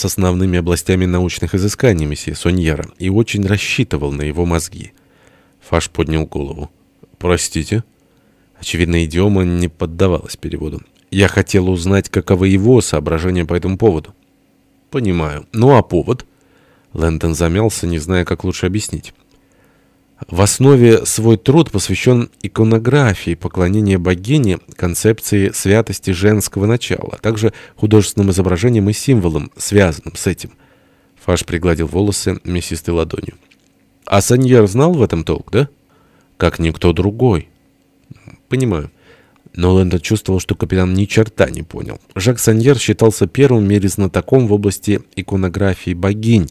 с основными областями научных изысканий месье Соньера и очень рассчитывал на его мозги. Фаш поднял голову. «Простите?» Очевидно, идиома не поддавалась переводу. «Я хотел узнать, каковы его соображения по этому поводу». «Понимаю. Ну а повод?» Лэндон замялся, не зная, как лучше объяснить. В основе свой труд посвящен иконографии, поклонению богине, концепции святости женского начала, а также художественным изображениям и символам, связанным с этим. Фаш пригладил волосы мясистой ладонью. А Саньер знал в этом толк, да? Как никто другой. Понимаю. Но Лэндон чувствовал, что капитан ни черта не понял. Жак Саньер считался первым в мире знатоком в области иконографии богинь,